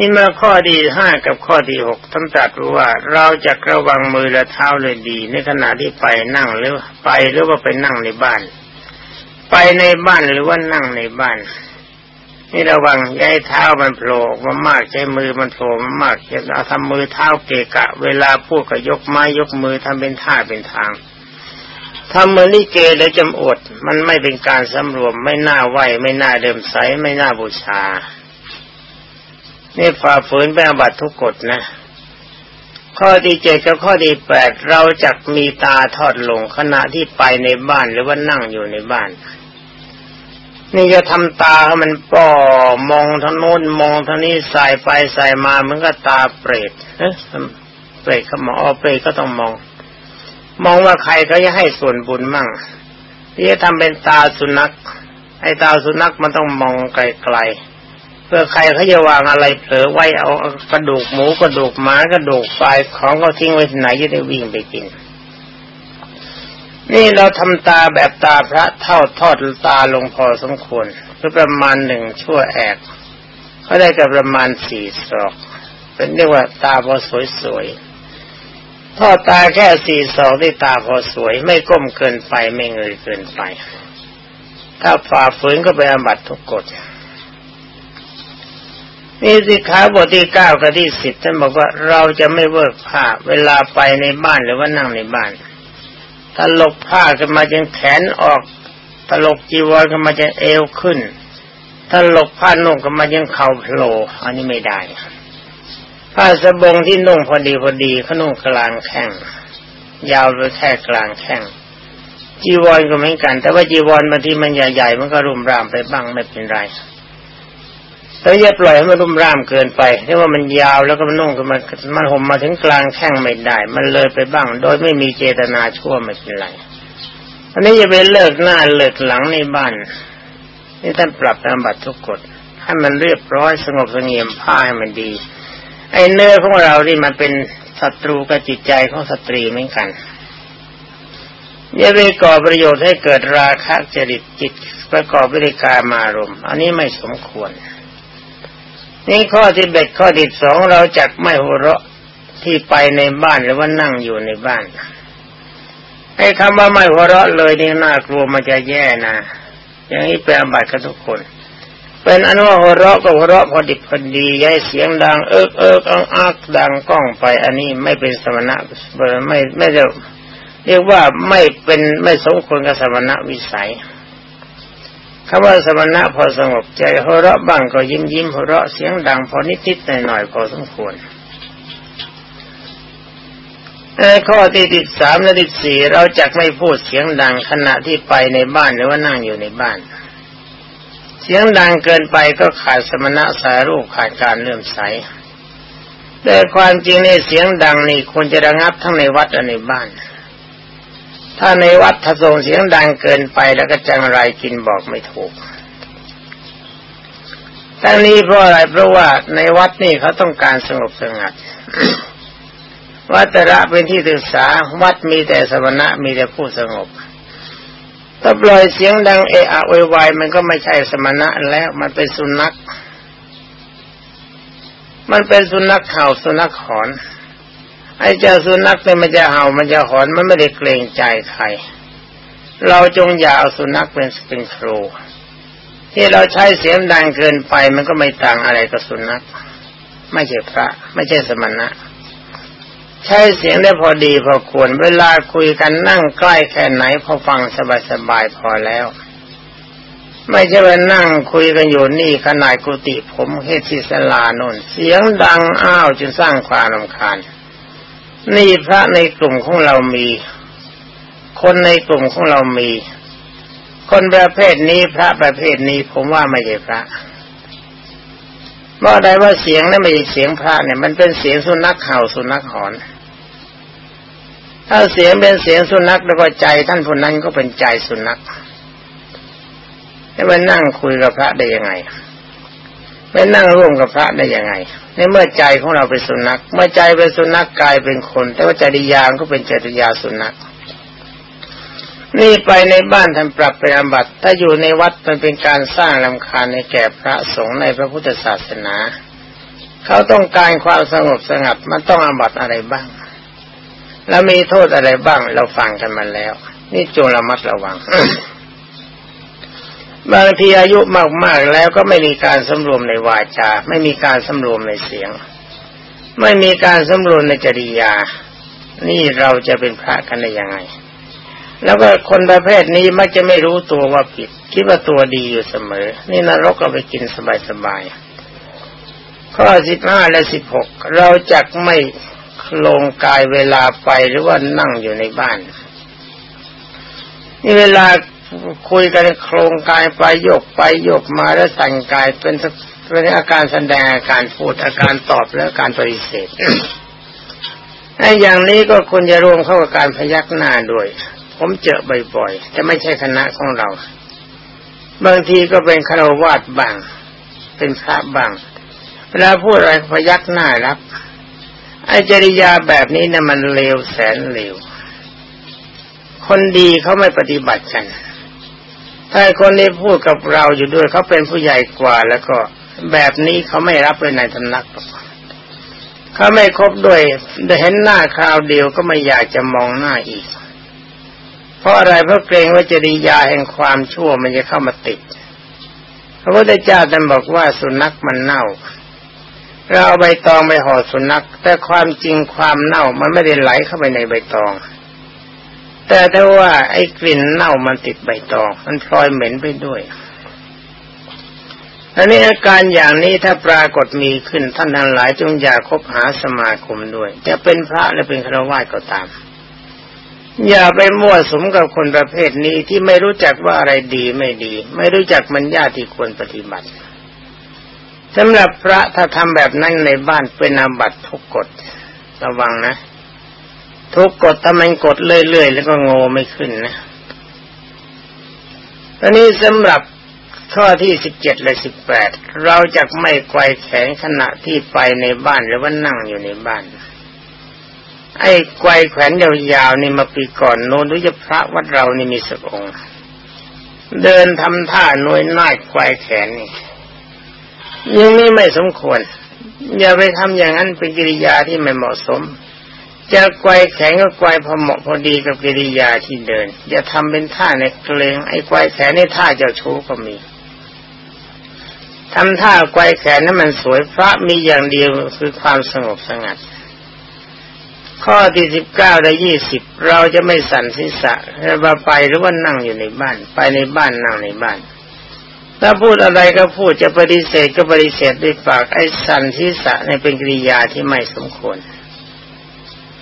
นี่มาข้อดีห้ากับข้อดีหกท่านตรัสว่าเราจะระวังมือและเท้าเลยดี ในขณะที่ไปนั่งหรือไปหรือว่าไปนั่งในบ้าน ไปในบ้านหรือว่านั่งในบ้าน นี่ระวังย้ายเท้ามันโผล่มามากใช้มือมันโผล่มามากจะเอาทำมือเท้าเกะกะ เวลาพูดก็ยกไม้ยกมือทำเป็นท่าเป็นทางทำมือนี่เกแล้วจำอด มันไม่เป็นการสำรวมไม่น่าไหวไม่น่าเดิมใสไม่น่าบูชา นี่ฝ่าฝืนไปอาบัตทุกกฎนะ ข้อที่เจ็ดกับข้อที่แปดเราจะมีตาทอดลงขณะที่ไปในบ้านหรือว่านั่งอยู่ในบ้าน นี่จะทำตาให้มันป่อมองทางโน้นมองทางนี้ใส่ไปใส่มาเหมือนกับตาเปรตเอ๊ะเปรตเขามองอ๋อเปรตก็ต้องมอง มองว่าใครเขาจะให้ส่วนบุญมั่งที่จะทำเป็นตาสุนัขไอ้ตาสุนัขมันต้องมองไกลๆ เพื่อใครเขาจะวางอะไรเผลอไว้เอากระดูกหมูกระดูกหมากระดูกไฟของเขาทิ้งไว้ที่ไหนจะได้วิ่งไปกิน นี่เราทำตาแบบตาพระเท่าทอดตาลงพอสมควรคือประมาณหนึ่งชั่วแอกเขาได้กับประมาณสี่ศอก เป็นเรียกว่าตาพอสวยๆทอดตาแค่สี่ศอกได้ตาพอสวย ไม่ก้มเกินไปไม่เงยเกินไป ถ้าฝ่าฝืนก็ไปอาบัตทุกกฎ นี่สิขาบทที่เก้ากับที่สิบท่านบอกว่าเราจะไม่เวิร์กผ้าเวลาไปในบ้านหรือว่านั่งในบ้านถ้าลกผ้าขึ้นมาจึงแขนออกถ้าลกจีวรขึ้นมาจะเอวขึ้นถ้าลกผ้านุ่งขึ้นมายังเข่าโผล่อันนี้ไม่ได้ผ้าสบงที่นุ่งพอดีพอดีเขานุ่งกลางแข้งยาวไปแค่กลางแข้งจีวรก็เหมือนกัน แต่ว่าจีวรบางทีมันใหญ่ๆมันก็รุมรามไปบ้างไม่เป็นไร แล้วอย่าปล่อยให้มันรุ่มร่ามเกินไปเรียกว่ามันยาวแล้วก็มันนุ่งกันมันมันห่มมาถึงกลางแข้งไม่ได้ มันเลยไปบ้าง โดยไม่มีเจตนาชั่วไม่เป็นไรอันนี้อย่าไปเลิกหน้าเลิกหลังในบ้านนี่ท่านปรับตามบัตรทุกกฎให้มันเรียบร้อยสงบสงเงียมผ้าให้มันดี ไอ้เนื้อของเราที่มันเป็นศัตรูกับจิตใจของสตรีเหมือนกันอย่าไปก่อประโยชน์ให้เกิดราคะจริตจิตประกอบวิริการมารม อันนี้ไม่สมควร นี่ข้อที่เบ็ดข้อที่สองเราจักไม่หัวเราะที่ไปในบ้านหรือว่านั่งอยู่ในบ้านไอ้คำว่าไม่หัวเราะเลยนี่น่ากลัวมันจะแย่นะอย่างนี้แปลบัตรกับทุกคน เป็นอันว่าหัวเราะก็หัวเราะพอดิบพอดีย้ายเสียงดังเอิกเอิกอังอักดังกล้องไป อันนี้ไม่เป็นสมณะไม่ไม่จะเรียกว่าไม่เป็นไม่สมควรกับสมณะวิสัย คำว่าสมณะพอสงบใจหัวเราะบ้างก็ยิ้มยิ้มหัวเราะเสียงดังพอนิดนิดหน่อยหน่อยพอสมควรข้อที่ติดสามและติดสี่เราจะไม่พูดเสียงดังขณะที่ไปในบ้านหรือว่านั่งอยู่ในบ้าน เสียงดังเกินไปก็ขาดสมณะสายรูปขาดการเลื่อมใสแต่ความจริงในเสียงดังนี่ควรจะระงับทั้งในวัดและในบ้าน ถ้าในวัดถ้าส่งเสียงดังเกินไปแล้วก็จังไรกินบอกไม่ถูกทั้งนี้เพราะอะไรเพราะว่าในวัดนี่เขาต้องการสงบสงัด วัดระเป็นที่ศึกษาวัดมีแต่สมณะมีแต่ผู้สงบถ้าปล่อยเสียงดังเอะอะวายมันก็ไม่ใช่สมณะแล้วมันเป็นสุนัข มันเป็นสุนัขเข่าสุนัขขอน ไอ้เจ้าสุนัขเนี่ยมันจะเห่ามันจะหอนมันไม่ได้เกรงใจใคร เราจงอย่าเอาสุนัขเป็นเป็นครูที่เราใช้เสียงดังเกินไปมันก็ไม่ต่างอะไรกับสุนัขไม่ใช่พระ ไม่ใช่สมณะ ใช้เสียงได้พอดีพอควร เวลาคุยกันนั่งใกล้แค่ไหนพอฟังสบายๆพอแล้ว ไม่ใช่ว่านั่งคุยกันอยู่นี่ขนาดกุฏิผมเฮติสลานนเสียงดังอ้าวจนสร้างความรำคาญ นี่พระในกลุ่มของเรามี คนในกลุ่มของเรามี คนประเภทนี้พระประเภทนี้ผมว่าไม่ใช่พระว่าได้ว่าเสียงนั้นไม่ใช่เสียงพระเนี่ย มันเป็นเสียงสุนัขเห่าสุนัขหอน ถ้าเสียงเป็นเสียงสุนัขแล้วก็ใจท่านผู้นั้นก็เป็นใจสุนัขจะไปนั่งคุยกับพระได้ยังไง ไปนั่งร่วมกับพระได้ยังไง ในเมื่อใจของเราเป็นสุนัข เมื่อใจเป็นสุนัขกายเป็นคน แต่ว่าจริยาก็เป็นจริยาสุนัข นี่ไปในบ้านทำปรับเป็นอบัติถ้าอยู่ในวัดมันเป็นการสร้างลำคาญในแก่พระสงฆ์ในพระพุทธศาสนา เขาต้องการความสงบสงัดมันต้องอาบัตอะไรบ้าง แล้วมีโทษอะไรบ้างเราฟังกันมาแล้ว นี่จงระมัดระวัง บางทีอายุมากๆแล้วก็ไม่มีการสำรวมในวาจา ไม่มีการสำรวมในเสียง ไม่มีการสำรวมในจริยา นี่เราจะเป็นพระกันได้ยังไง แล้วก็คนประเภทนี้มักจะไม่รู้ตัวว่าผิด คิดว่าตัวดีอยู่เสมอ นี่นรกก็ไปกินสบายๆข้อสิบห้าและสิบหกเราจักไม่ลงกายเวลาไปหรือว่านั่งอยู่ในบ้านนี่เวลา คุยกันโครงกายไปโยกไปโยกมาแล้วสั่งกายเป็นเป็นอาการแสดงอาการพูดอาการตอบและการปฏิเสธไอ้อย่างนี้ก็ควรจะรวมเข้ากับการพยักหน้าด้วย ผมเจอบ่อยๆแต่ไม่ใช่คณะของเรา บางทีก็เป็นคารวาสบาง เป็นพระบางเวลาพูดอะไรพยักหน้ารับไอ้จริยาแบบนี้นะ่ะมันเลวแสนเลวคนดีเขาไม่ปฏิบัติกัน ถ้าคนนี้พูดกับเราอยู่ด้วยเขาเป็นผู้ใหญ่กว่าแล้วก็แบบนี้เขาไม่รับเลยในตำนักเขาไม่คบด้วยได้เห็นหน้าคราวเดียวก็ไม่อยากจะมองหน้าอีก เพราะอะไรเพราะเกรงว่าจริยาแห่งความชั่วมันจะเข้ามาติดพระพุทธเจ้าท่านบอกว่าสุนัขมันเน่า เราเอาใบตองไปห่อสุนัข แต่ความจริงความเน่ามันไม่ได้ไหลเข้าไปในใบตอง แต่ถ้าว่าไอ้กลิ่นเน่ามันติดใบตอง มันพลอยเหม็นไปด้วยอันนี้อาการอย่างนี้ถ้าปรากฏมีขึ้นท่านทั้งหลายจงอย่าคบหาสมาคมด้วย จะเป็นพระหรือเป็นฆราวาสก็ตาม อย่าไปมั่วสมกับคนประเภทนี้ที่ไม่รู้จักว่าอะไรดีไม่ดี ไม่รู้จักมันญาติที่ควรปฏิบัติสำหรับพระถ้าทำแบบนั้นในบ้านเป็นอาบัตทุกกฎระวังนะ ทุกกดถ้ามันกดเรื่อยๆแล้วก็งอไม่ขึ้นนะตอนนี้สำหรับข้อที่สิบเจ็ดและสิบแปดเราจะไม่ไกวแขนขณะที่ไปในบ้านหรือว่านั่งอยู่ในบ้าน ไอ้ไกวแขนยาวๆนี่มาปีก่อนโน้นหรือจะพระวัดเรานี่มีสักองค์ เดินทำท่าน้อยน้ายไกวแขนนี่ยังนี้ไม่สมควร อย่าไปทำอย่างนั้นเป็นกิริยาที่ไม่เหมาะสม จะไกวแข็งก็ไกวพอเหมาะพอดีกับกิริยาที่เดิน อย่าทำเป็นท่าในเกรงไอ้ไกวแขนในท่าเจ้าชู้ก็มีทำท่าไกวแขนนั้นมันสวยพระมีอย่างเดียวคือความสงบสงัด ข้อที่สิบเก้าและยี่สิบเราจะไม่สั่นศีรษะเราไปหรือว่านั่งอยู่ในบ้าน ไปในบ้านนั่งในบ้านถ้าพูดอะไรก็พูดจะปฏิเสธก็ปฏิเสธด้วยปากไอ้สั่นศีรษะในเป็นกิริยาที่ไม่สมควร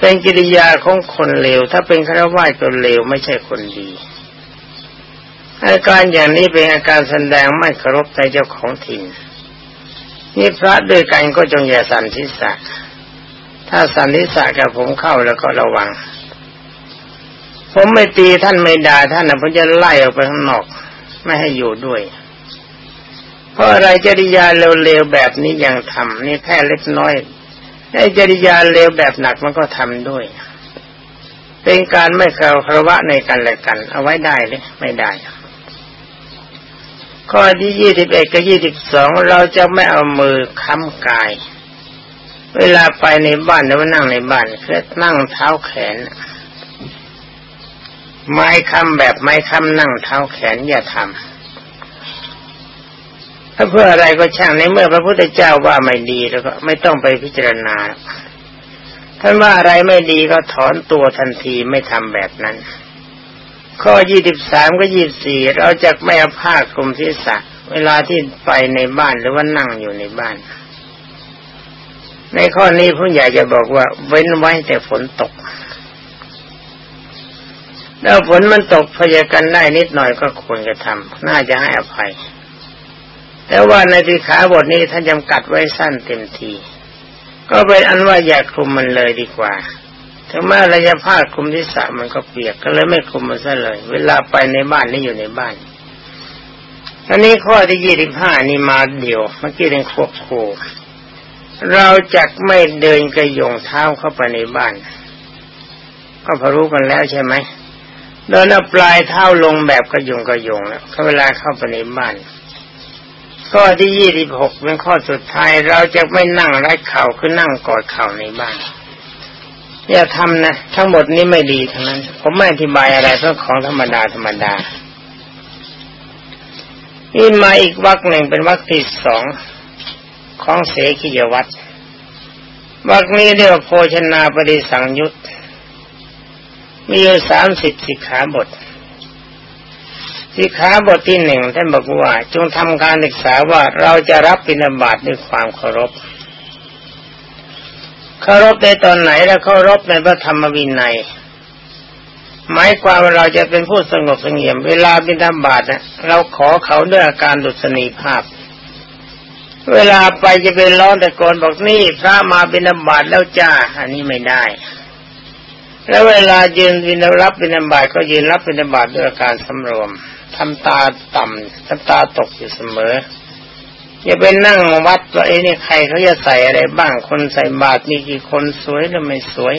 เป็นกิริยาของคนเลว ถ้าเป็นฆราวาสก็เลวไม่ใช่คนดีอาการอย่างนี้เป็นอาการแสดงไม่เคารพในเจ้าของถิ่นนี่พระด้วยกันก็จงอย่าสันทิษะถ้าสันทิษะกับผมเข้าแล้วก็ระวัง ผมไม่ตีท่านไม่ด่าท่านนะผมจะไล่ออกไปข้างนอก ไม่ให้อยู่ด้วย เพราะอะไรจริยาเร็วๆแบบนี้ยังทำนี่แค่เล็กน้อย ไอ้จริยาเลวแบบหนักมันก็ทำด้วย เป็นการไม่เคารพระวะในกันและกัน เอาไว้ได้เลยไม่ได้ ข้อที่ยี่สิบเอ็ดกับยี่สิบสองเราจะไม่เอามือค้ำกาย เวลาไปในบ้านหรือว่านั่งในบ้านคือนั่งเท้าแขน ไม้ค้ำแบบไม้ค้ำนั่งเท้าแขนอย่าทำ ถ้าเพื่ออะไรก็ช่างในเมื่อพระพุทธเจ้าว่าไม่ดีแล้วก็ไม่ต้องไปพิจารณาท่านว่าอะไรไม่ดีก็ถอนตัวทันทีไม่ทำแบบนั้น ข้อยี่สิบสามก็ยี่สี่เราจะไม่เอาผ้าคลุมศีรษะ เวลาที่ไปในบ้านหรือว่านั่งอยู่ในบ้าน ในข้อนี้ผู้ใหญ่จะบอกว่า เว้นไว้แต่ฝนตกแล้วฝนมันตกพยากันได้นิดหน่อยก็ควรจะทำน่าจะให้อภัย แต่ว่าในสิขาบทนี้ท่านจำกัดไว้สั้นเต็มที ก็เป็นอันว่าอย่าคลุมมันเลยดีกว่า ถึงแม้ระยะผ้าคลุมที่สามันก็เปียกก็เลยไม่คลุมมันซะเลย เวลาไปในบ้านนี่อยู่ในบ้านอันนี้ข้อที่ยี่สิบห้านี่มาเดียวเมื่อกี้เรื่องควบคูเราจะไม่เดินกระยงเท้าเข้าไปในบ้าน ก็พอรู้กันแล้วใช่ไหมเดินปลายเท้าลงแบบกระยงกระยงแล้วเวลาเข้าไปในบ้าน ข้อที่ยี่สิบหกเป็นข้อสุดท้ายเราจะไม่นั่งไร้เข่าคือนั่งกอดเข่าในบ้านอย่าทำนะ ทั้งหมดนี้ไม่ดีทั้งนั้น ผมไม่อธิบายอะไรเพราะของธรรมดาธรรมดานี่มาอีกวักหนึ่งเป็นวักที่สองของเสกิยวัตรวักนี้เรียกว่าโภชนาปฏิสังยุตมีอยู่สามสิบสิกขาบท สิขาบทที่หนึ่งท่านบอกว่า จงทำการศึกษาว่าเราจะรับปิณฑบาตด้วยความเคารพเคารพในตอนไหนแล้วเคารพในพระธรรมวินัยหมายความว่าเราจะเป็นผู้สงบสงเงียม เวลาบิณฑบาตนะเราขอเขาด้วยอาการดุษณีภาพ เวลาไปจะเป็นร้องแต่โกนบอกนี่พระมาบิณฑบาตแล้วจ้า อันนี้ไม่ได้ แล้วเวลายืนบิณฑรับบิณฑบาตก็ยืนรับบิณฑบาตด้วยอาการสำรวม ทำตาต่ำทำตาตกอยู่เสมออย่าไปนั่งวัดว่าไอ้นี่ใครเขาจะใส่อะไรบ้างคนใส่บาตรมีกี่คนสวยหรือไม่สวย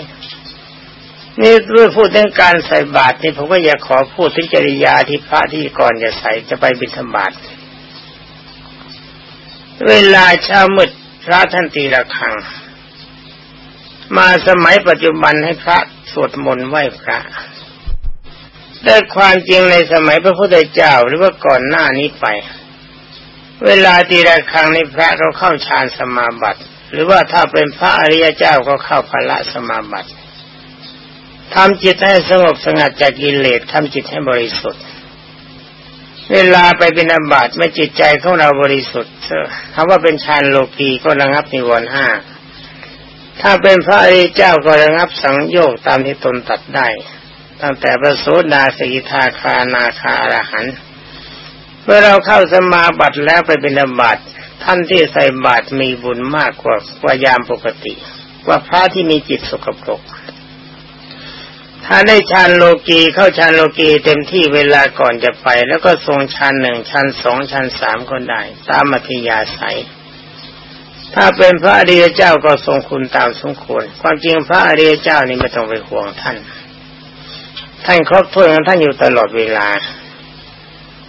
นี่เรื่องพูดถึงการใส่บาตรนี่ผมก็อยากขอพูดถึงจริยาที่พระที่ก่อนจะใส่จะไปบิณฑบาตเวลาเช้ามืดพระท่านตีระฆัง มาสมัยปัจจุบันให้พระสวดมนต์ไหว้พระ แต่ความจริงในสมัยพระพุทธเจ้าหรือว่าก่อนหน้านี้ไป เวลาตีระฆังในพระเราเข้าฌานสมาบัติหรือว่าถ้าเป็นพระอริยเจ้าก็เข้าพละสมาบัติทำจิตให้สงบสงัดจากกิเลสทำจิตให้บริสุทธิ์ เวลาไปเป็นอาบัติไม่จิตใจของเราบริสุทธิ์คำว่าเป็นฌานโลกีก็ระงับนิวรณ์ห้าถ้าเป็นพระอริยเจ้าก็ระงับสังโยกตามที่ตนตัดได้ ตั้งแต่พระโสดาสกิทาคานาคาอรหันเมื่อเราเข้าสมาบัติแล้วไปเป็นบัติท่านที่ใส่บาตรมีบุญมากกว่ากว่ายามปกติกว่าพระที่มีจิตสกปรกถ้าได้ฌานโลกีเข้าฌานโลกีเต็มที่เวลาก่อนจะไป แล้วก็ทรงฌานหนึ่งฌานสองฌานสามก็ได้ ตามมัธยาศัย ถ้าเป็นพระอริยเจ้าก็ทรงคุณตามสมควร ความจริงพระอริยเจ้านี่ไม่ต้องไปห่วงท่าน ท่านครบถ้วนท่านอยู่ตลอดเวลา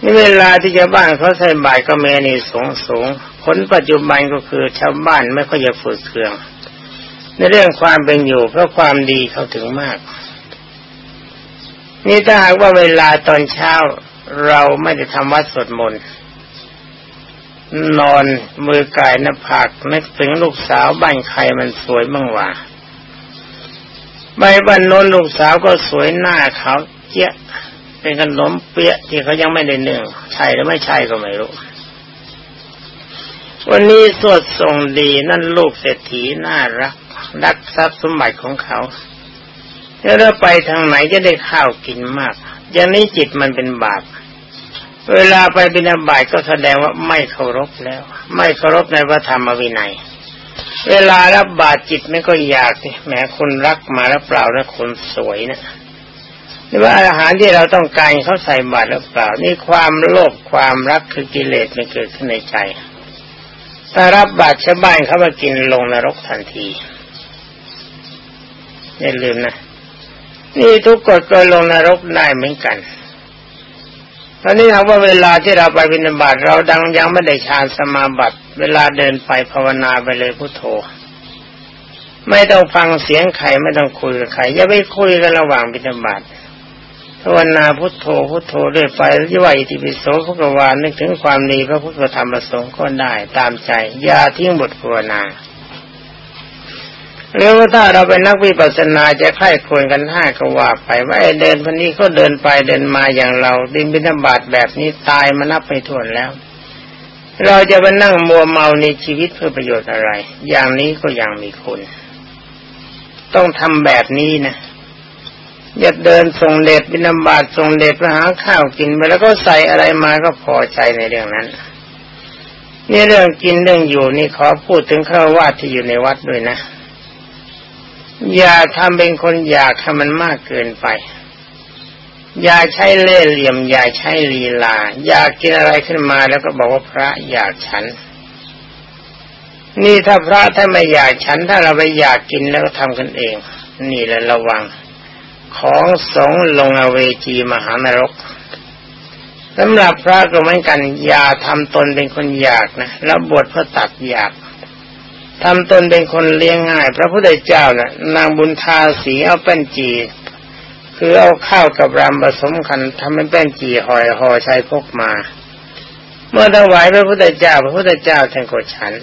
นี่เวลาที่ชาวบ้านเขาใส่บาตรก็แม่นี่สูงสูงผลปัจจุบันก็คือชาวบ้านไม่ค่อยจะฝึกเครื่อง ในเรื่องความเป็นอยู่เพราะความดีเขาถึงมาก นี่ถ้าหากว่าเวลาตอนเช้าเราไม่ได้ทำวัดสวดมนต์นอนมือกายหน้าผากนึกถึงลูกสาวบ้านใครมันสวยบ้างวะ ใบบันนนลูกสาวก็สวยหน้าขาวเจี๊ยเป็นขนมเปี๊ยะที่เขายังไม่ได้เนื่องใช่หรือไม่ใช่ก็ไม่รู้ วันนี้สวดส่งดีนั่นลูกเศรษฐีน่ารัก รักทรัพย์สมบัติของเขาแล้วเราไปทางไหนจะได้ข้าวกินมาก อย่างนี้จิตมันเป็นบาป เวลาไปบิณฑบาตก็แสดงว่าไม่เคารพแล้ว ไม่เคารพในพระธรรมวินัย เวลารับบาดจิตไม่ก็อยากแหมคนรักมาแล้วเปล่าแล้วคนสวยนะหรือว่าอาหารที่เราต้องการเขาใส่บาตรหรือเปล่า นี่ความโลภความรักคือกิเลสมันเกิดขึ้นในใจ ถ้ารับบาตรชาวบ้านเขามากินลงนรกทันทีอย่าลืมนะนี่ทุกกฎก็ลงนรกได้เหมือนกันตอนนี้ถามว่าเวลาที่เราไปบิณฑบาตเราดังยังไม่ได้ฌานสมาบัติ เวลาเดินไปภาวนาไปเลยพุโทโธ ไม่ต้องฟังเสียงใครไม่ต้องคุยกับใครอย่าไปคุยกันระหว่างบิณฑบาตภาวนาพุทโธพุทโธเรื่อยไปย่อยอิติปิโสพระกวานนึกถึงความดีพระพุทธธรรมประสงค์ก็ได้ตามใจอย่าทิ้งบทภาวนาหรือว่าถ้าเราเป็นนักวิปัสสนาจะไข้ควรกันห้าก็ว่าไปว่าไอเดินพันนี้ก็เดินไปเดินมาอย่างเราดินบินบาตแบบนี้ตายมานับไปทวนแล้ว เราจะไปนั่งมัวเมาในชีวิตเพื่อประโยชน์อะไร อย่างนี้ก็ยังมีคุณ ต้องทำแบบนี้นะอย่าเดินส่งเดชบินบาตส่งเดชไปหาข้าวกินไปแล้วก็ใส่อะไรมาก็พอใจในเรื่องนั้นนี่เรื่องกินเรื่องอยู่นี่ขอพูดถึงข้าวาดที่อยู่ในวัดด้วยนะ อย่าทำเป็นคนอยากทำมันมากเกินไป อย่าใช้เล่ห์เหลี่ยม อย่าใช้ลีลา อยากกินอะไรขึ้นมาแล้วก็บอกว่าพระอยากฉัน นี่ถ้าพระถ้าไม่อยากฉัน ถ้าเราไปอยากกินแล้วก็ทำกันเอง นี่แหละระวัง ของสงลงอเวจีมหานรกสำหรับพระก็เหมือนกัน อย่าทำตนเป็นคนอยากนะแล้วบวชเพื่อตัดอยากทำตนเป็นคนเลี้ยงง่าย พระพุทธเจ้านะ่ะ นางบุญทาสีเอาแป้นจี คือเอาข้าวกับรำผสมกันทำเป็นแป้นจีห่อยห่อใช้พกมา เมื่อถวายพระพุทธเจ้าพระพุทธเจ้าท่านก็ฉัน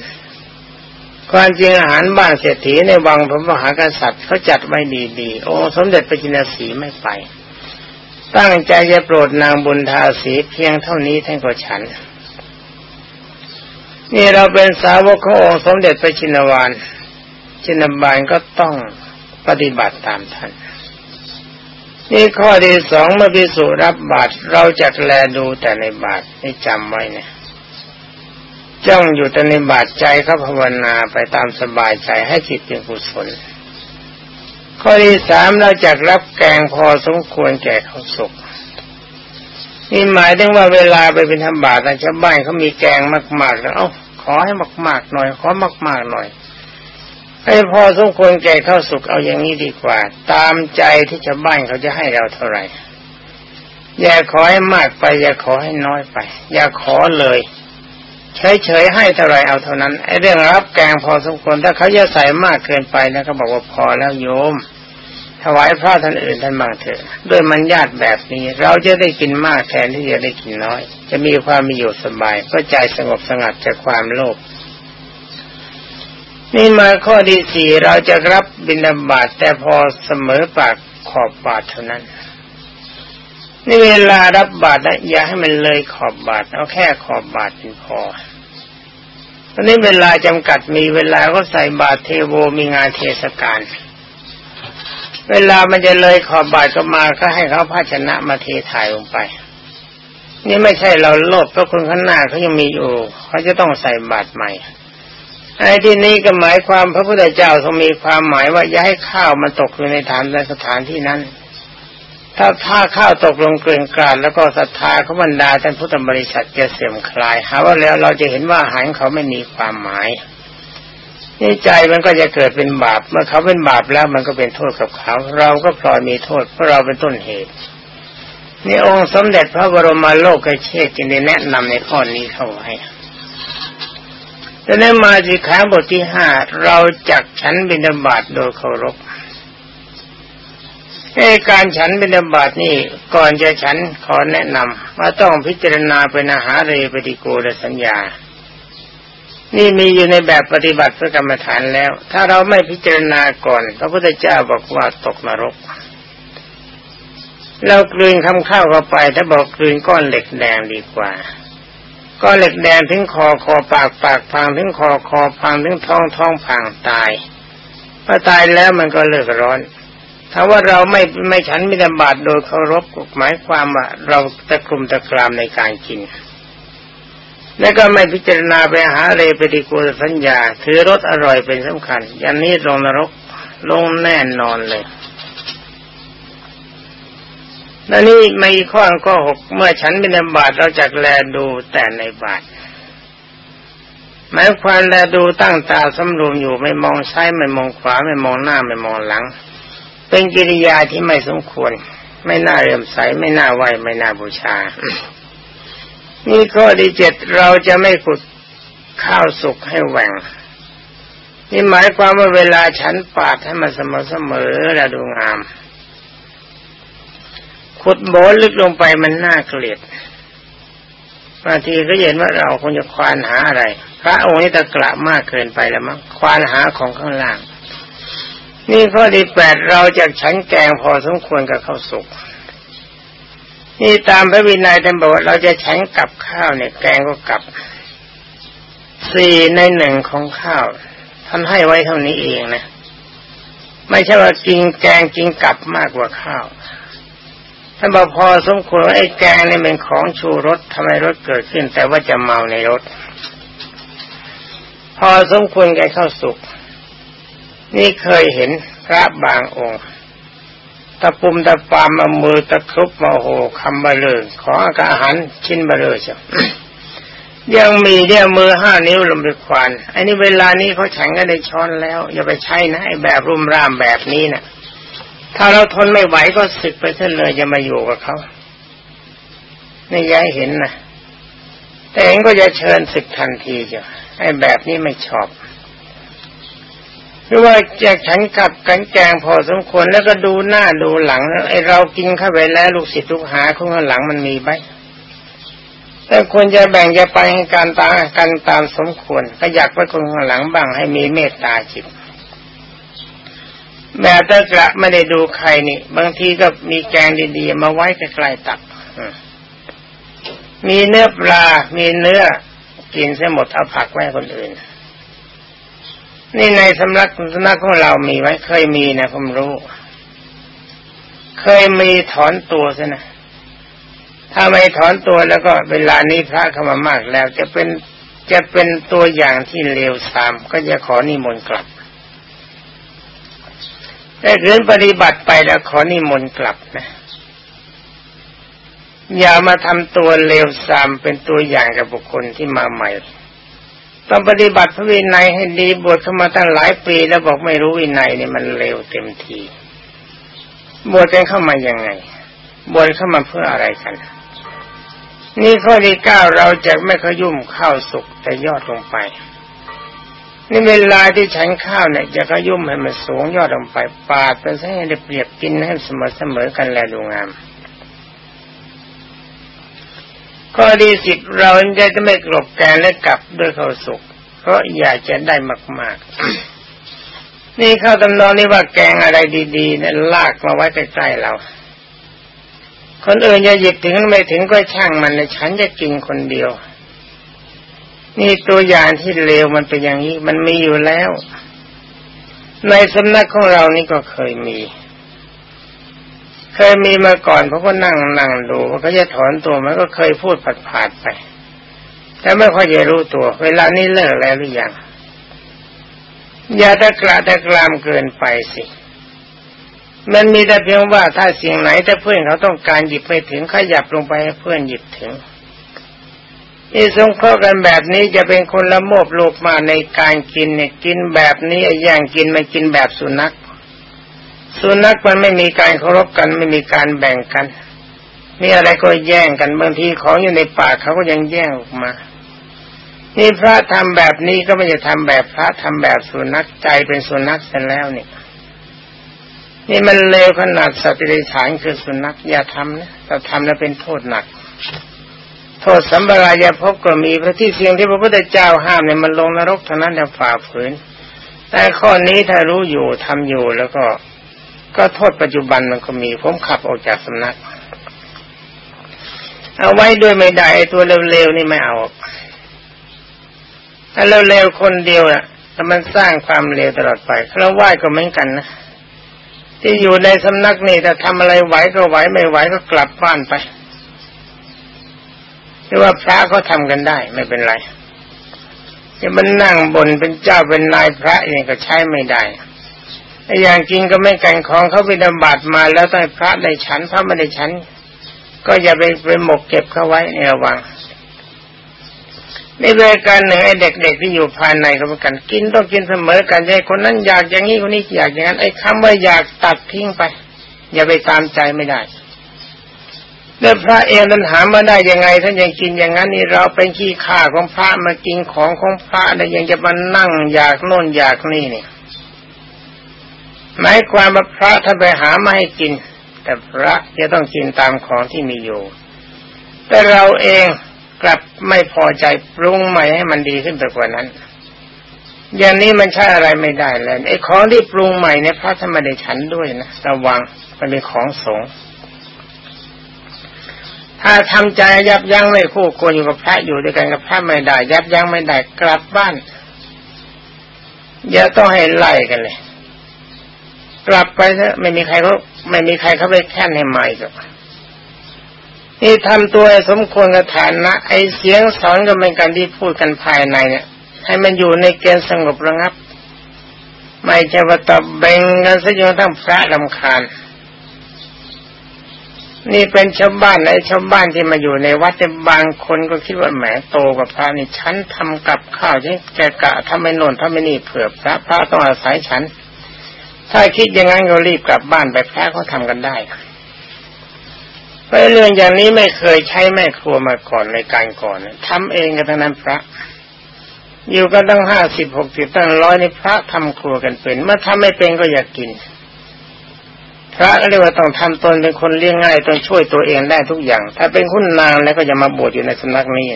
ความจริงอาหารบ้านเศรษฐีในวังพระมหากษัตริย์เขาจัดไว้ดีๆโอ้สมเด็จพระจินสีไม่ไป ตั้งใจจะโปรดนางบุญทาสีเพียงเท่านี้ท่านก็ฉัน นี่เราเป็นสาวกขององค์สมเด็จพระชินวานชินบานก็ต้องปฏิบัติตามท่าน นี่ข้อที่สองเมื่อพิสุรับบาตรเราจะแลดูแต่ในบาตรให้จำไว้นะจ้องอยู่แต่ในบาดใจเขาภาวนาไปตามสบายใจให้จิตเป็นกุศลข้อที่สามเราจะรับแกงพอสมควรแก่เขาสุกนี่หมายถึงว่าเวลาไปเป็นธรรมบาตรชาวบ้านเขามีแกงมากๆแล้วเอ้าขอให้มากๆหน่อย ขอมากๆหน่อย ให้พอสมควรแก่ข้าวสุกเอาอย่างนี้ดีกว่า ตามใจที่ชาวบ้านเขาจะให้เราเท่าไหร่ อย่าขอให้มากไป อย่าขอให้น้อยไป อย่าขอเลยเฉยๆให้เท่าไรเอาเท่านั้นไอ้เรื่องรับแกงพอสมควรถ้าเขาจะใส่มากเกินไปนะเขาบอกว่าพอแล้วโยม ถวายพระท่านอื่นท่านบางเถอะด้วยมันญาติแบบนี้ เราจะได้กินมากแทนที่จะได้กินน้อย จะมีความมีอยู่สบายก็ใจสงบสงัดจากความโลภ นี่มาข้อที่สี่เราจะรับบิณฑบาตแต่พอเสมอปากขอบบาทเท่านั้น นี่เวลารับบาตรนะอย่าให้มันเลยขอบบาตรเอาแค่ขอบบาตรเป็นพอตอนนี้เวลาจำกัดมีเวลาก็ใส่บาตรเทโวมีงานเทศกาลเวลามันจะเลยขอบบาตรก็มาก็ให้เขาภาชนะมาเทถ่ายลงไป นี่ไม่ใช่เราโลภเพราะคนข้างหน้าเขายังมีอยู่เขาจะต้องใส่บาตรใหม่ ไอ้ที่นี้ก็หมายความพระพุทธเจ้าทรงมีความหมายว่าอย่าให้ข้าวมันตกอยู่ในฐานในสถานที่นั้น ถ้าถ้าข้าวตกลงเกลื่อนกลาดแล้วก็ศรัทธาเขาบรรดาท่านพุทธบริษัทจะเสื่อมคลายหาว่าแล้วเราจะเห็นว่าอาหารเขาไม่มีความหมายนี่ใจมันก็จะเกิดเป็นบาปเมื่อเขาเป็นบาปแล้วมันก็เป็นโทษกับเขา เราก็พลอยมีโทษเพราะเราเป็นต้นเหตุนี่องค์สมเด็จพระบรมโลกเชษจึงได้แนะนำในข้อนี้เข้าไว้ แต่ในมาสิขาบทที่ห้าเราจักฉันบิณฑบาตโดยเคารพในการฉันเป็นบาตนี่ก่อนจะฉันขอแนะนำว่าต้องพิจารณาเป็นอาหารเรปฏิโกรสัญญา นี่มีอยู่ในแบบปฏิบัติเพื่อกรรมฐานแล้ว ถ้าเราไม่พิจารณาก่อน พระพุทธเจ้าบอกว่าตกนรก เรากลืนคำข้าวเข้าไปถ้าบอกกลืนก้อนเหล็กแดงดีกว่า ก้อนเหล็กแดงถึงคอคอปากปากพังถึงคอคอพังถึงท้องท้องพังตายพอตายแล้วมันก็เลิกร้อน ถ้าว่าเราไม่ไม่ฉันมิดบาตโดยเคารพหมายความว่าเราตะกลุ่มตะกรามในการกิน และก็ไม่พิจารณาไปหาเรปฏิกูลสัญญา ถือรสอร่อยเป็นสำคัญ อย่างนี้ลงนรกลงแน่นอนเลย และนี่มีข้อข้อหกเมื่อฉันเป็นบาตเราจักแลดูแต่ในบาตหมายความแลดูตั้งตาสำรวมอยู่ไม่มองซ้ายไม่มองขวาไม่มองหน้าไม่มองหลัง เป็นกิริยาที่ไม่สมควร ไม่น่าเริ่มใสไม่น่าไหวไม่น่าบูชา นี่ข้อที่เจ็ดเราจะไม่ขุดข้าวสุกให้แหว่งนี่หมายความว่าเวลาฉันปาดให้มันเสมอเสมอและดูงาม ขุดโบลึกลงไปมันน่าเกลียดบางทีก็เห็นว่าเราคงจะควานหาอะไร พระองค์นี้ตะกละมากเกินไปแล้วมั้งควานหาของข้างล่าง นี่ข้อที่แปดเราจะฉันแกงพอสมควรกับข้าวสุกนี่ตามพระวินัยท่านบอกว่าเราจะฉันกับข้าวเนี่ยแกงก็กับสี่ในหนึ่งของข้าวท่านให้ไว้เท่านี้เองนะ ไม่ใช่ว่ากินแกงกินกับมากกว่าข้าว ท่านบอกพอสมควรไอ้แกงนี่เป็นของชูรสทำไมรสเกิดขึ้น แต่ว่าจะเมาในรสพอสมควรแก่ข้าวสุก นี่เคยเห็นพระบางองค์ตะปุ่มตะปามมามือตะครุบมาโหคำบาเลยขออาหารชิ้นบาเลยจ้ะยังมีเนี่ยมือห้านิ้วลงไปควานอันนี้เวลานี้เขาฉันกันในช้อนแล้ว อย่าไปใช้นะไอ้แบบรุมร่ามแบบนี้นะ่ะ ถ้าเราทนไม่ไหวก็สึกไปเส้นเลยจะมาอยู่กับเขานี่ย้ายเห็นนะแต่เองก็จะเชิญศึกทันทีจ้ะไอ้แบบนี้ไม่ชอบหรือว่าจะฉันกับกันแกงพอสมควรแล้วก็ดูหน้าดูหลังไอ้เรากินเข้าไปแล้วลูกศิษย์ลูกหาข้างหลังมันมีไหมแต่ควรจะแบ่งจะไปให้การตากันตามสมควรก็อยากไว้คนข้างหลังบ้างให้มีเมตตาจิต แบบตะกระไม่ได้ดูใครนี่ บางทีก็มีแกงดีๆ มาไว้ใกล้ๆตัก มีเนื้อปลา มีเนื้อ กินเสียหมดเอาผักไว้คนอื่น นี่ในสำนักสำนักของเรามีไว้ เคยมีนะผมรู้ เคยมีถอนตัวซะนะ ถ้าไม่ถอนตัวแล้วก็เวลานี้พระเข้ามามากแล้ว จะเป็นจะเป็นตัวอย่างที่เลวทรามก็จะขอนิมนต์กลับ แต่เรื่องปฏิบัติไปแล้วขอนิมนต์กลับนะอย่ามาทำตัวเลวทรามเป็นตัวอย่างกับบุคคลที่มาใหม่ต้องปฏิบัติพระวินัยให้ดีบวชเข้ามาตั้งหลายปีแล้วบอกไม่รู้วินัยเนี่ยมันเลวเต็มทีบวชกันเข้ามายังไงบวชเข้ามาเพื่ออะไรกัน นี่ข้อที่เก้าเราจะไม่ขยุ่มข้าวสุกแต่ยอดลงไป นี่เวลาที่ฉันข้าวเนี่ยจะขยุ่มให้มันสูงยอดลงไปปาดไปให้ได้เปรียบกินให้เสมอเสมอกันแลดูงามข้อดีสิบเราจะไม่กลบแกนและกลับด้วยข้าวสุกเพราะอยากจะได้มาก ๆ นี่ข้าวตำนองนี่ว่าแกงอะไรดีๆเนี่ยลากมาไว้ใกล้ๆเรา คนอื่นจะหยิบถึงไม่ถึงก็ช่างมันเลยฉันจะกินคนเดียว นี่ตัวอย่างที่เลวมันเป็นอย่างนี้ มันมีอยู่แล้ว ในสำนักของเรานี่ก็เคยมี เคยมีมาก่อนเพราะก็นั่งนั่งดูเขาจะถอนตัวมันก็เคยพูดผัดผาดไป แต่ไม่ค่อยจะรู้ตัว เวลานี้เลิกแล้วหรือยังอย่าตะกระตะกรามเกินไปสิมันมีแต่เพียงว่าถ้าสิ่งไหนถ้าเพื่อนเขาต้องการหยิบไปถึงขยับลงไปให้เพื่อนหยิบถึง นี่สงเคราะห์กันแบบนี้จะเป็นคนละโมบโลกมาในการกินเนี่ยกินแบบนี้อย่างกินมันกินแบบสุนัข สุนัขมันไม่มีการเคารพกันไม่มีการแบ่งกันมีอะไรก็แย่งกันบางทีของอยู่ในปากเขาก็ยังแย่งออกมานี่พระทำแบบนี้ก็ไม่จะทำแบบพระทำแบบสุนัขใจเป็นสุนัขเสร็จแล้วเนี่ย นี่มันเลวขนาดสัตว์ดิฉานคือสุนัขอย่าทำนะแต่ทำแล้วเป็นโทษหนัก ทษสัมปรายาพบก็มีพระที่เสียงที่พระพุทธเจ้าห้ามเนี่ยมันลงนรกเท่านั้นแต่ฝ่าฝืน แต่ข้อนี้ถ้ารู้อยู่ทำอยู่แล้วก็ ก็โทษปัจจุบันมันก็มีผมขับออกจากสำนัก เอาไว้ด้วยไม่ได้ตัวเร็วๆนี่ไม่เอาถ้าเร็วๆคนเดียวอะแต่มันสร้างความเร็วตลอดไปเราไหวก็เหมือนกันนะที่อยู่ในสำนักนี่ถ้าทำอะไรไหวก็ไหวไม่ไหวก็กลับบ้านไป หรือว่าพระเขาทากันได้ไม่เป็นไรจะมันนั่งบนเป็นเจ้าเป็นนายพระเองก็ใช้ไม่ได้อย่างจริงก็ไม่กันของเขาไปดำบัดมาแล้วต้องพระในฉันพระไม่ได้ฉันก็อย่าไปไปหมกเก็บเขาไว้ในระวังในเวลาการหนึ่งไอ้เด็กๆที่อยู่ภายในก็เหมือนกันกินต้องกินเสมอกันใจคนนั้นอยากอย่างนี้คนนี้อยากอย่างนั้นไอ้คำว่าอยากตัดทิ้งไป อย่าไปตามใจไม่ได้ เมื่อพระเองนั้นหามาได้ยังไงท่านยังกินอย่างนั้นนี่เราเป็นขี้ข้าของพระมากินของของพระแล้วยังจะมานั่งอยากโน่นอยากนี่เนี่ยหมายความว่าพระถ้าไปหามาให้กิน แต่พระจะต้องกินตามของที่มีอยู่ แต่เราเองกลับไม่พอใจปรุงใหม่ให้มันดีขึ้นไปกว่านั้น อย่างนี้มันใช่อะไรไม่ได้แล้วไอ้ของที่ปรุงใหม่เนี่ยพระท่านไม่ได้ฉันด้วยนะระวังมันเป็นของสง ถ้าทำใจยับยั้งไม่คู่ควรอยู่กับพระอยู่ด้วยกันกับพระไม่ได้ ยับยั้งไม่ได้กลับบ้านอย่าต้องให้ไล่กันเลย กลับไปเถอะไม่มีใครเขาไม่มีใครเขาไปแค่นให้ใหม่ก็นี่ทำตัวสมควรกับฐานนะไอเสียงสอนก็เป็นการที่พูดกันภายในเนี่ย ให้มันอยู่ในเกณฑ์สงบระงับ ไม่ใช่ว่าตบเบ่งกันซะจนทั้งพระลำคาญ นี่เป็นชาวบ้านไอ้ชาวบ้านที่มาอยู่ในวัดแต่บางคนก็คิดว่าแหมโตกว่าพระนี่ฉันทำกับข้าวใช่แกกะทำไม่นนทำไม่นี่เผื่อพระพระต้องอาศัยฉัน ถ้าคิดอย่างนั้นก็รีบกลับบ้านไปแพ้เขาทำกันได้เพราะเรื่องอย่างนี้ไม่เคยใช้แม่ครัวมาก่อนในการก่อนทำเองกันทั้งนั้นพระ อยู่กันตั้งห้าสิบหกสิบตั้งร้อยในพระทำครัวกันเป็นเมื่อทำไม่เป็นก็อยากกิน พระเรียกว่าต้องทำตนเป็นคนเลี้ยงง่ายต้องช่วยตัวเองได้ทุกอย่าง ถ้าเป็นคุณนางแล้วก็จะมาบวชอยู่ในสำนักนี้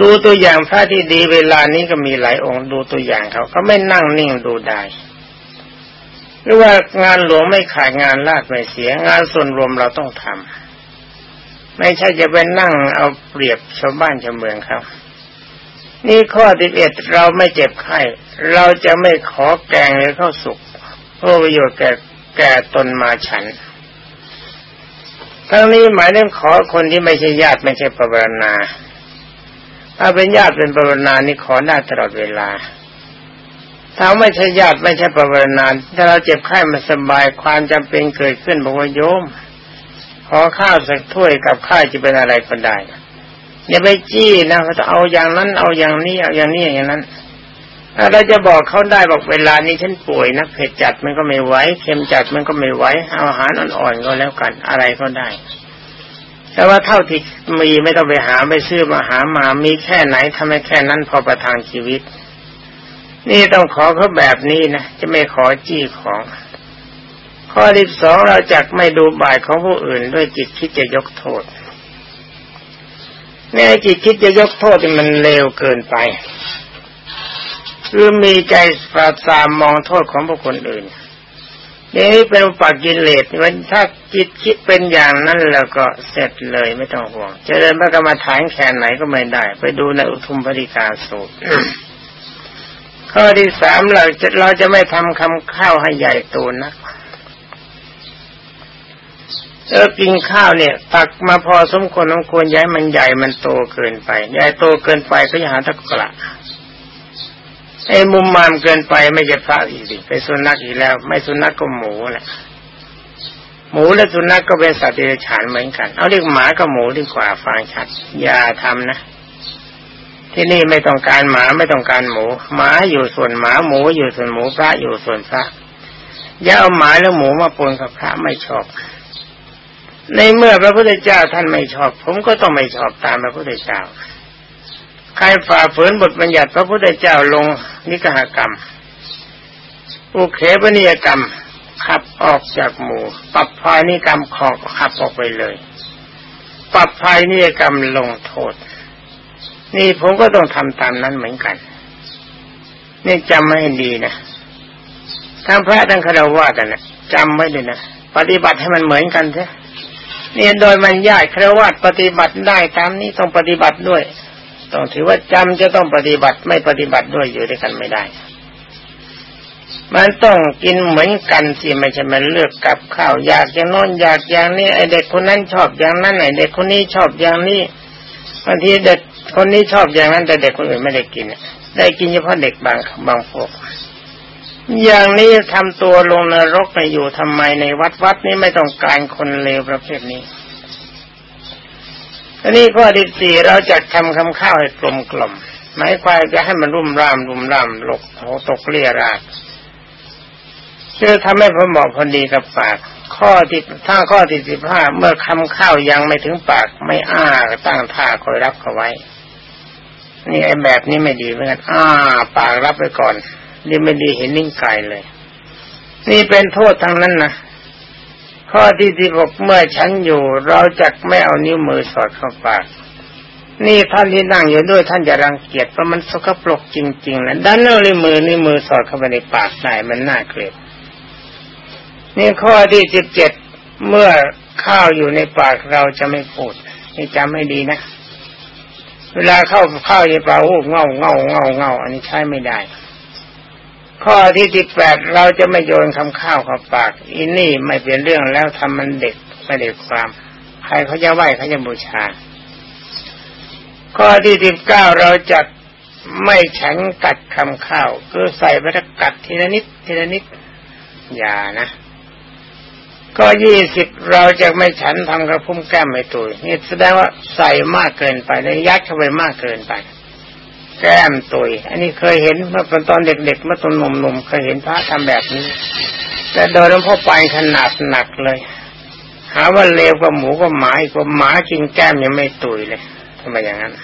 ดูตัวอย่างพระที่ดีเวลานี้ก็มีหลายองค์ดูตัวอย่างเขาเขาไม่นั่งนิ่งดูได้หรือว่างานหลวงไม่ขาดงานลาดไม่เสีย งานส่วนรวมเราต้องทำไม่ใช่จะไปนั่งเอาเปรียบชาวบ้านชาวเมืองครับ นี่ข้อที่เอ็ดเราไม่เจ็บไข้เราจะไม่ขอแกงหรือข้าวสุก เพื่อประโยชน์แก่แก่ตนมาฉัน ทั้งนี้หมายถึงขอคนที่ไม่ใช่ญาติไม่ใช่ปรารณา ถ้าเป็นญาติเป็นปรารณานี่ขอได้ตลอดเวลา ถ้าไม่ใช่ญาติไม่ใช่ปรารณาถ้าเราเจ็บไข้มาสบายความจำเป็นเกิดขึ้นบอกว่าโยม ขอข้าวสักถ้วยกับข้าวจะเป็นอะไรก็ได้อย่าไปจี้นะเขาจะเอาอย่างนั้นเอาอย่างนี้เอาอย่างนี้อย่างนั้น ถ้าเราจะบอกเขาได้บอกเวลานี้ฉันป่วยนะเผ็ดจัดมันก็ไม่ไหวเค็มจัดมันก็ไม่ไหวเอาอาหารอ่อนๆก็แล้วกันอะไรก็ได้ แต่ว่าเท่าที่มีไม่ต้องไปหาไปซื้อมาหามามีแค่ไหนทำให้แค่นั้นพอประทังชีวิต นี่ต้องขอเขาแบบนี้นะจะไม่ขอจี้ของ ข้อที่สองเราจักไม่ดูบ่ายของผู้อื่น ด้วยจิตคิดจะยกโทษในจิตคิดจะยกโทษมันเลวเกินไป คือมีใจปราศามองโทษของบุคคลอื่นนี่เป็นปัจจิเลสมันถ้าจิตคิดเป็นอย่างนั้นแล้วก็เสร็จเลยไม่ต้องห่วงจะเดินพระกรรมฐานแค่ไหนก็ไม่ได้ ไปดูในอุทุมปริกาสูตรข้อที่สามเราจะเราจะไม่ทำคำข้าวให้ใหญ่โตนักเออกินข้าวเนี่ย ตักมาพอสมควรสมควรย้ายมันใหญ่มันโตเกินไป ใหญ่โตเกินไปก็จะหาตะกละ ไอ้มุมมามเกินไปไม่จะพระอีกสิไปสุนัขอีกแล้ว ไม่สุนัขก็หมูแหละหมูและสุนัขกก็เป็นสัตว์เดรัจฉานเหมือนกัน เอาเรียกหมากับหมูดีกว่าฟังชัด อย่าทำนะ ที่นี่ไม่ต้องการหมาไม่ต้องการหมู หมาอยู่ส่วนหมาหมูอยู่ส่วนหมูพระอยู่ส่วนพระอย่าเอาหมาแล้วหมูมาปนกับพระไม่ชอบ ในเมื่อพระพุทธเจ้าท่านไม่ชอบ ผมก็ต้องไม่ชอบตามพระพุทธเจ้า ใครฝ่าฝืนบทบัญญัติพระพุทธเจ้าลงนิกหกรรม อุเคปนิยกรรม ขับออกจากหมู่ ปรับภายนิกรรมขอกขับออกไปเลย ปรับภายนิยกรรมลงโทษ นี่ผมก็ต้องทำตามนั้นเหมือนกัน นี่จำให้ดีนะทั้งพระทั้งฆราวาสนะจำไว้เลยนะปฏิบัติให้มันเหมือนกันเถอะเนี่โดยมันยากฆรวาปฏิบัติได้ตามนี้ต้องปฏิบัติด้วย ต้องถือว่าจำจะต้องปฏิบัติไม่ปฏิบัติด้วยอยู่ด้วยกันไม่ได้ มันต้องกินเหมือนกันสิไม่ใช่มันเลือกกับข้าวอยากอย่างโน้นอยากอย่างนี้ไอเด็กคนนั้นชอบอย่างนั้นไอเด็กคนนี้ชอบอย่างนี้บางทีเด็กคนนี้ชอบอย่างนั้น แต่เด็กคนอื่นไม่ได้กินได้กินเฉพาะเด็กบางบางพวกอย่างนี้ทำตัวลงนรกไปอยู่ทำไมในวัดวัดนี้ไม่ต้องการคนเลวประเภทนี้ อันนี้ข้อที่สี่เราจะทำคำข้าวให้กลมกล่อมหมายความจะให้มันรุ่มร่ามรุ่มร่ามหลกโหตกเลี่ยราดคือทำให้พอเหมาะพอดีกับปาก ข้อที่ถ้าข้อที่สิบห้าเมื่อคำข้าวยังไม่ถึงปากไม่อ้าตั้งท่าคอยรับเขาไว้ นี่ไอ้แบบนี้ไม่ดีเหมือนกันอ้าปากรับไปก่อน นี่ไม่ดีเห็นนิ่งไกลเลย นี่เป็นโทษทั้งนั้นนะ ข้อที่สิบหกเมื่อฉันอยู่ เราจะไม่เอานิ้วมือสอดเข้าปากนี่ท่านที่นั่งอยู่ด้วยท่านจะรังเกียจเพราะมันสกปรกจริงๆนะด้านเอาเลยมือนี่มือสอดเข้าไปในปากได้มันน่าเกลียดนี่ข้อที่สิบเจ็ดเมื่อข้าวอยู่ในปากเราจะไม่พูดนี่จำให้ดีนะเวลาเข้าข้าวในปากโอ้เงาเงาเงาเงาอันนี้ใช้ไม่ได้ ข้อที่สิบแปดเราจะไม่โยนคำข้าวเข้าปากอินนี่ไม่เป็นเรื่องแล้วทำมันเด็กไม่เด็กความใครเขาจะไหวเขาจะบูชา ข้อที่สิบเก้าเราจะไม่ฉันกัดคำข้าวคือใส่ไปแล้กัดทีละนิดทีละนิดอย่านะก็ยี่สิบเราจะไม่ฉันทำกระพุ่มแก้มไม่ตุยนี่แสดงว่าใส่มากเกินไปเลยยัดเข้าไปมากเกินไป แก้มตุย อันนี้เคยเห็นเมื่อตอนเด็กๆเมื่อตอนหนุ่มๆเคยเห็นพระทำแบบนี้ แต่โดยหลวงพ่อไปขนาดหนักเลย หาว่าเลวกว่าหมูก็หมาอีกว่าหมากินแก้มยังไม่ตุยเลยทำไมอย่างนั้น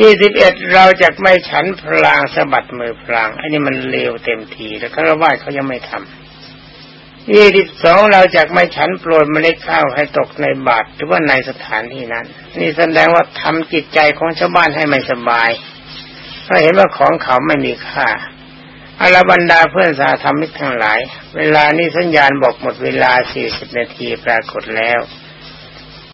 ยี่สิบเอ็ดเราจะไม่ฉันพลางสะบัดมือพลาง อันนี้มันเลวเต็มทีแล้วคารวะเขายังไม่ทำ ยี่สิบสองเราจากไม่ฉันโปรยเมล็ดข้าวให้ตกในบาตรหรือว่าในสถานที่นั้น นี่แสดงว่าทำจิตใจของชาวบ้านให้ไม่สบายเพราะเห็นว่าของเขาไม่มีค่าอารบรรดาเพื่อนสาธรรมิกทั้งหลาย เวลานี้สัญญาณบอกหมดเวลาสี่สิบนาทีปรากฏแล้ว